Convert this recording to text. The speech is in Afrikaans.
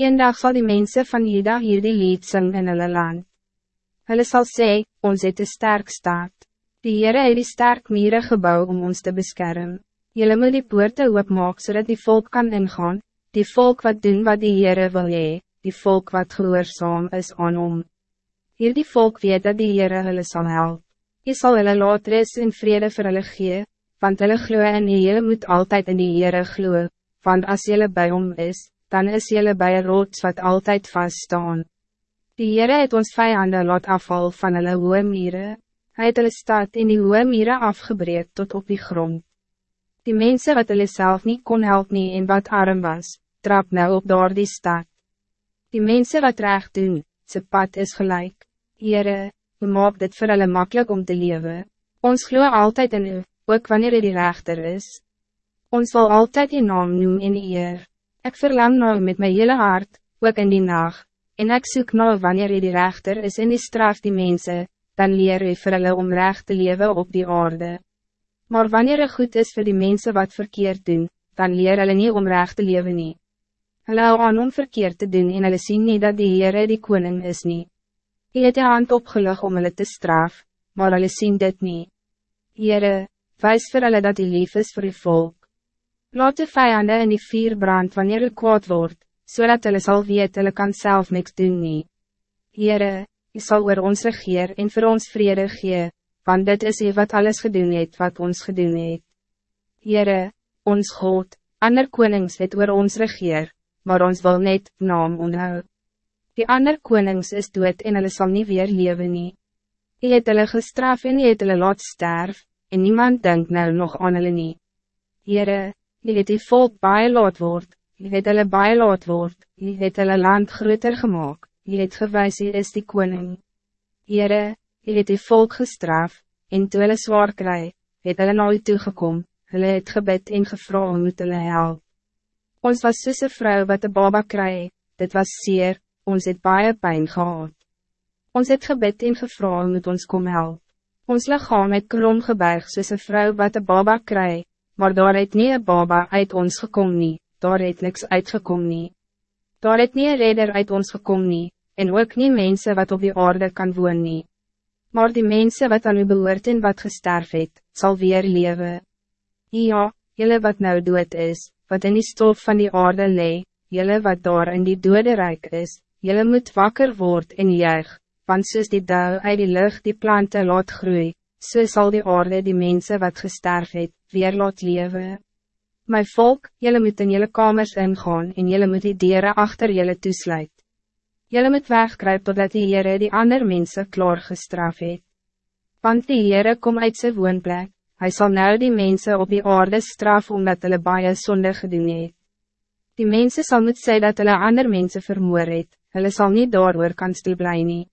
Eendag zal die mensen van Juda hier die lied sing in hulle land. Hulle sal sê, ons het een sterk staat. Die Heere het die sterk mieren gebouw om ons te beschermen. Julle moet die poorte oopmaak zodat die volk kan ingaan, die volk wat doen wat die Heere wil hee, die volk wat gehoorzaam is aan hom. Hier die volk weet dat die Heere hulle sal help. Je sal hulle laat ris in vrede vir hulle gee, want hulle glo en julle moet altijd in die Heere glo, want as julle bij hom is, dan is julle bij een rots wat altijd vaststaan. Die Heere het ons vijanden laat afval van hulle hoë mieren. Hij het hulle stad in die hoë mieren afgebreid tot op die grond. Die mensen wat hulle self niet kon helpen nie en wat arm was, trap nou op door die stad. Die mensen wat recht doen, ze pad is gelijk. Heere, u maak dit voor hulle makkelijk om te leven. Ons glo altijd in u, ook wanneer u die rechter is. Ons wil altijd je naam noemen in eer. Ik verlang nou met mijn hele hart, ook in die nacht en ik zoek nou wanneer je die rechter is en die straf die mensen, dan leer je vir hulle om recht te leven op die aarde. Maar wanneer het goed is voor die mensen wat verkeerd doen, dan leer hulle niet om recht te leven nie. Hulle hou aan om verkeerd te doen en hulle sien nie dat die Heere die koning is nie. Hy het die hand opgelig om hulle te straf, maar hulle sien dit nie. Heere, wijs vir hulle dat die lief is vir die volk. Laat de vijanden in die vier brand wanneer het kwaad wordt, zodat so hulle sal weet hulle kan zelf niks doen nie. Heere, jy sal oor ons regeer en voor ons vrede gee, want dit is jy wat alles gedoen het wat ons gedoen het. Heere, ons God, ander konings het oor ons regeer, maar ons wil net naam onthou. Die ander konings is dood en hulle sal nie weer leven nie. Jy het hulle gestraf en jy het hulle laat sterf, en niemand denkt nou nog aan hulle nie. Heere, jy het die volk baie laat word, Je het hulle baie laat word, je het hulle land groter gemaakt, je het gewys jy is die koning. Heere, je het die volk gestraf, en toe hulle zwaar kry, het hulle na u toegekom, hulle het gebed en gevra om moet hulle help. Ons was soos een vrou wat de baba kry, dit was zeer, ons het baie pijn gehad. Ons het gebed en gevra om moet ons kom help. Ons lichaam het krom gebuig soos een vrou wat de baba kry, maar daar het nie een baba uit ons gekom nie daar het niks uitgekom nie. Daar het nie een redder uit ons gekom nie, en ook nie mensen wat op die aarde kan woon nie. Maar die mensen wat aan u behoort en wat gesterf het, sal weer leven. Ja, jylle wat nou dood is, wat in die stof van die aarde lee, jylle wat daar in die dode rijk is, jylle moet wakker word en juig, want soos die dauw uit die lucht die planten laat groei, so sal die aarde die mensen wat gesterf het, weer laat leven. My volk, jullie moet in jullie kamers ingaan en jullie moet die dieren achter jullie toesluit. Jullie moet wegkruip totdat die Heere die ander mensen klaar gestraf het. Want die Heere kom uit zijn woonplek, hij zal nou die mensen op die aarde straf omdat hulle baie sonde gedoen het. Die mensen zal moet sê dat hulle ander mensen vermoor het, hulle sal nie daar kan stil blij nie.